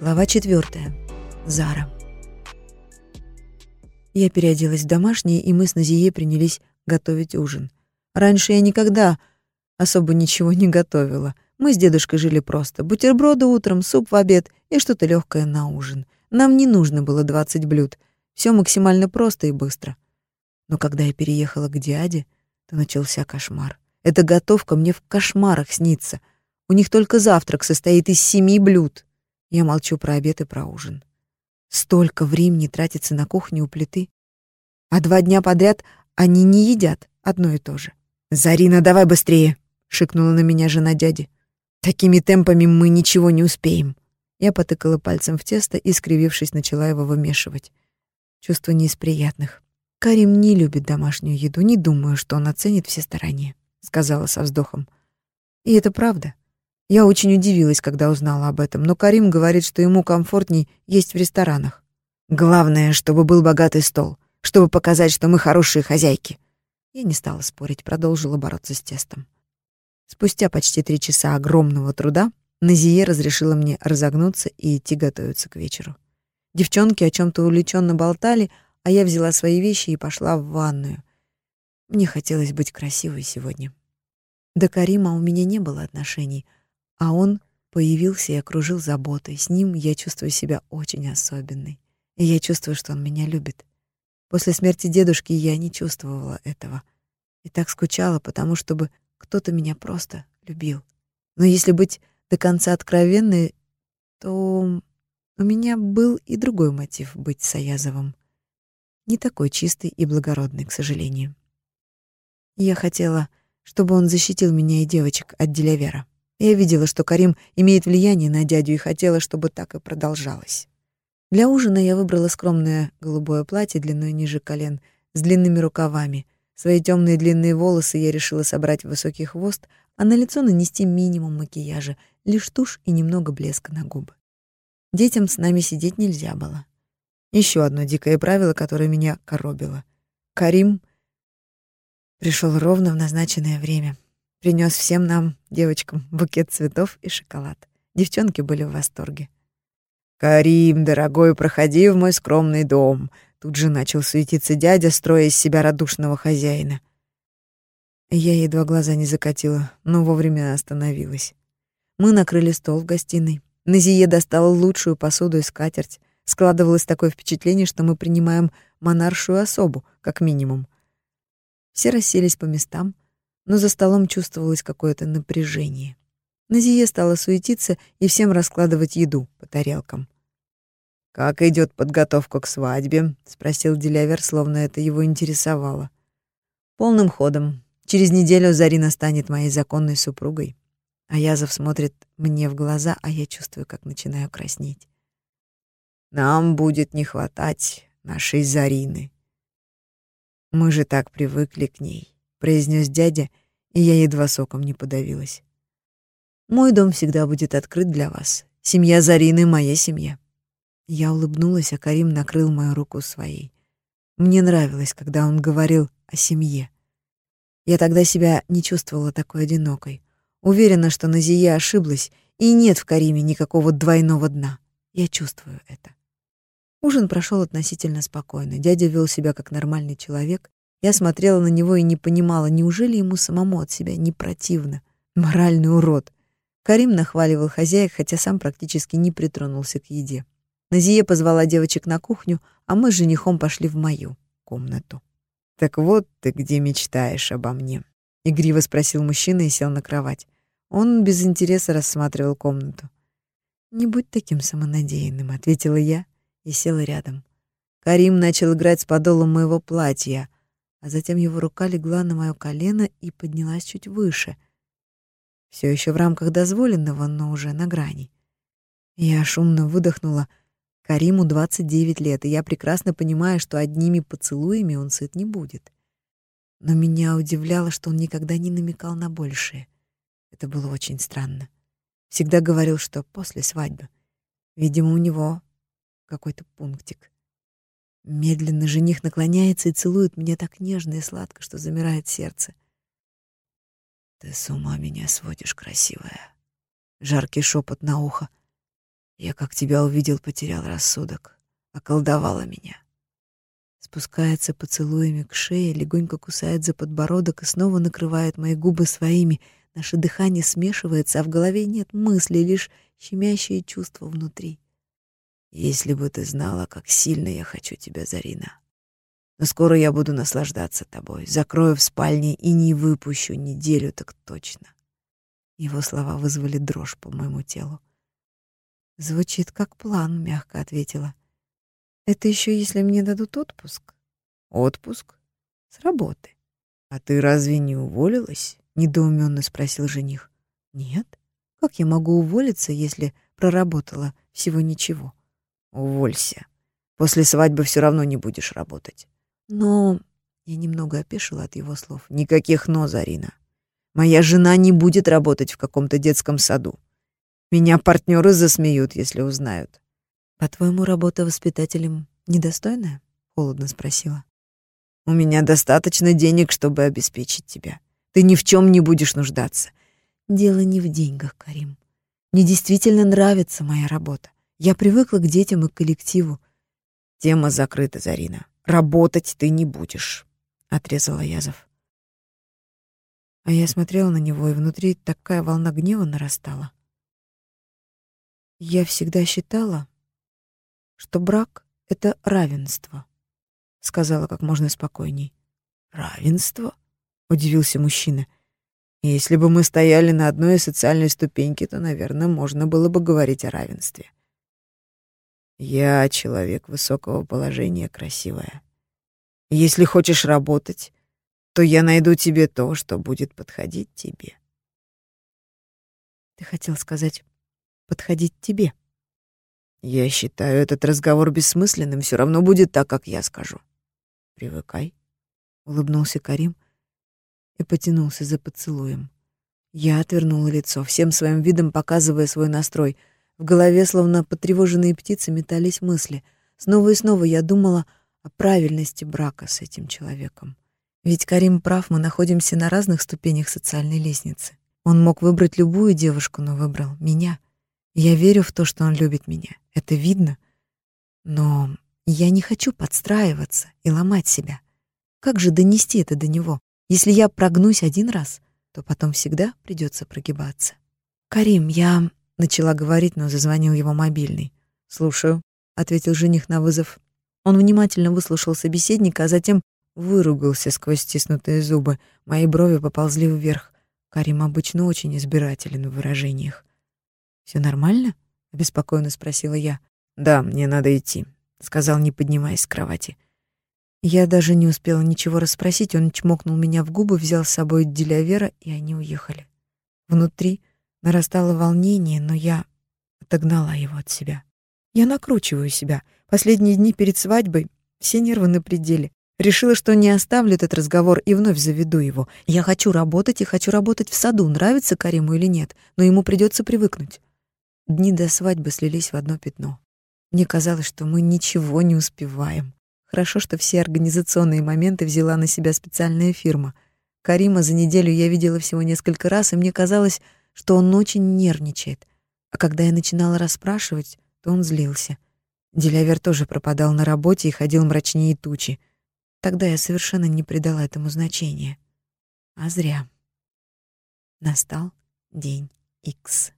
Глава четвертая. Зара. Я переоделась в домашнее, и мы с Назие принялись готовить ужин. Раньше я никогда особо ничего не готовила. Мы с дедушкой жили просто. Бутерброды утром, суп в обед и что-то легкое на ужин. Нам не нужно было 20 блюд. Все максимально просто и быстро. Но когда я переехала к дяде, то начался кошмар. Эта готовка мне в кошмарах снится. У них только завтрак состоит из семи блюд. Я молчу про обед и про ужин. Столько времени тратится на кухне у плиты. А два дня подряд они не едят одно и то же. «Зарина, давай быстрее!» — шикнула на меня жена дяди. «Такими темпами мы ничего не успеем». Я потыкала пальцем в тесто и, скривившись, начала его вымешивать. Чувство не из приятных. Карим не любит домашнюю еду, не думаю, что он оценит все старания, сказала со вздохом. И это правда. Я очень удивилась, когда узнала об этом, но Карим говорит, что ему комфортней есть в ресторанах. Главное, чтобы был богатый стол, чтобы показать, что мы хорошие хозяйки. Я не стала спорить, продолжила бороться с тестом. Спустя почти три часа огромного труда Назие разрешила мне разогнуться и идти готовиться к вечеру. Девчонки о чем то увлеченно болтали, а я взяла свои вещи и пошла в ванную. Мне хотелось быть красивой сегодня. До Карима у меня не было отношений, а он появился и окружил заботой. С ним я чувствую себя очень особенной. И я чувствую, что он меня любит. После смерти дедушки я не чувствовала этого. И так скучала, потому чтобы кто-то меня просто любил. Но если быть до конца откровенной, то у меня был и другой мотив быть с Аязовым не такой чистый и благородный, к сожалению. Я хотела, чтобы он защитил меня и девочек от Делявера. Я видела, что Карим имеет влияние на дядю и хотела, чтобы так и продолжалось. Для ужина я выбрала скромное голубое платье длиной ниже колен, с длинными рукавами. Свои темные длинные волосы я решила собрать в высокий хвост, а на лицо нанести минимум макияжа, лишь тушь и немного блеска на губы. Детям с нами сидеть нельзя было. Еще одно дикое правило, которое меня коробило. Карим пришел ровно в назначенное время. Принес всем нам, девочкам, букет цветов и шоколад. Девчонки были в восторге. «Карим, дорогой, проходи в мой скромный дом», Тут же начал суетиться дядя, строя из себя радушного хозяина. Я едва глаза не закатила, но вовремя остановилась. Мы накрыли стол в гостиной. Назие достала лучшую посуду и скатерть. Складывалось такое впечатление, что мы принимаем монаршую особу, как минимум. Все расселись по местам, но за столом чувствовалось какое-то напряжение. Назие стала суетиться и всем раскладывать еду по тарелкам. «Как идет подготовка к свадьбе?» — спросил Делявер, словно это его интересовало. «Полным ходом. Через неделю Зарина станет моей законной супругой». Аязов смотрит мне в глаза, а я чувствую, как начинаю краснеть. Нам будет не хватать нашей Зарины. Мы же так привыкли к ней, произнес дядя, и я едва соком не подавилась. Мой дом всегда будет открыт для вас. Семья Зарины моя семья. Я улыбнулась, а Карим накрыл мою руку своей. Мне нравилось, когда он говорил о семье. Я тогда себя не чувствовала такой одинокой. Уверена, что Назия ошиблась, и нет в Кариме никакого двойного дна. Я чувствую это. Ужин прошел относительно спокойно. Дядя вел себя как нормальный человек. Я смотрела на него и не понимала, неужели ему самому от себя не противно. Моральный урод. Карим нахваливал хозяек, хотя сам практически не притронулся к еде. Назие позвала девочек на кухню, а мы с женихом пошли в мою комнату. «Так вот ты где мечтаешь обо мне?» — игриво спросил мужчина и сел на кровать. Он без интереса рассматривал комнату. «Не будь таким самонадеянным», — ответила я и села рядом. Карим начал играть с подолом моего платья, а затем его рука легла на моё колено и поднялась чуть выше. Все еще в рамках дозволенного, но уже на грани. Я шумно выдохнула. Кариму 29 лет, и я прекрасно понимаю, что одними поцелуями он сыт не будет. Но меня удивляло, что он никогда не намекал на большее. Это было очень странно. Всегда говорил, что после свадьбы. Видимо, у него какой-то пунктик. Медленно жених наклоняется и целует меня так нежно и сладко, что замирает сердце. Ты с ума меня сводишь, красивая. Жаркий шепот на ухо. Я, как тебя увидел, потерял рассудок. Околдовала меня. Спускается поцелуями к шее, легонько кусает за подбородок и снова накрывает мои губы своими. Наше дыхание смешивается, а в голове нет мыслей, лишь щемящие чувства внутри. Если бы ты знала, как сильно я хочу тебя, Зарина. Но скоро я буду наслаждаться тобой. Закрою в спальне и не выпущу неделю, так точно. Его слова вызвали дрожь по моему телу. Звучит как план, мягко ответила. Это еще если мне дадут отпуск. Отпуск? С работы. А ты разве не уволилась? недоуменно спросил жених. Нет. Как я могу уволиться, если проработала всего ничего? Уволься. После свадьбы все равно не будешь работать. Но я немного опешила от его слов. Никаких но, Зарина. Моя жена не будет работать в каком-то детском саду. Меня партнеры засмеют, если узнают. По-твоему, работа воспитателем недостойная? холодно спросила. У меня достаточно денег, чтобы обеспечить тебя. Ты ни в чем не будешь нуждаться. Дело не в деньгах, Карим. Мне действительно нравится моя работа. Я привыкла к детям и к коллективу. Тема закрыта, Зарина. Работать ты не будешь, отрезала Язов. А я смотрела на него, и внутри такая волна гнева нарастала. Я всегда считала, что брак — это равенство, сказала как можно спокойней. Равенство? удивился мужчина. Если бы мы стояли на одной социальной ступеньке, то, наверное, можно было бы говорить о равенстве. Я человек высокого положения, красивая. Если хочешь работать, то я найду тебе то, что будет подходить тебе. Ты хотел сказать подходить тебе? Я считаю этот разговор бессмысленным, все равно будет так, как я скажу. Привыкай, улыбнулся Карим и потянулся за поцелуем. Я отвернула лицо, всем своим видом показывая свой настрой — в голове, словно потревоженные птицы, метались мысли. Снова и снова я думала о правильности брака с этим человеком. Ведь Карим прав, мы находимся на разных ступенях социальной лестницы. Он мог выбрать любую девушку, но выбрал меня. Я верю в то, что он любит меня. Это видно. Но я не хочу подстраиваться и ломать себя. Как же донести это до него? Если я прогнусь один раз, то потом всегда придется прогибаться. Карим, я Начала говорить, но зазвонил его мобильный. «Слушаю», — ответил жених на вызов. Он внимательно выслушал собеседника, а затем выругался сквозь стиснутые зубы. Мои брови поползли вверх. Карим обычно очень избирателен в выражениях. «Все нормально?» — обеспокоенно спросила я. «Да, мне надо идти», — сказал, не поднимаясь с кровати. Я даже не успела ничего расспросить, он чмокнул меня в губы, взял с собой Делявера, и они уехали. Внутри Нарастало волнение, но я отогнала его от себя. Я накручиваю себя. Последние дни перед свадьбой все нервы на пределе. Решила, что не оставлю этот разговор и вновь заведу его. Я хочу работать и хочу работать в саду, нравится Кариму или нет, но ему придется привыкнуть. Дни до свадьбы слились в одно пятно. Мне казалось, что мы ничего не успеваем. Хорошо, что все организационные моменты взяла на себя специальная фирма. Карима за неделю я видела всего несколько раз, и мне казалось, что он очень нервничает. А когда я начинала расспрашивать, то он злился. Делявер тоже пропадал на работе и ходил мрачнее тучи. Тогда я совершенно не придала этому значения. А зря. Настал день Икс.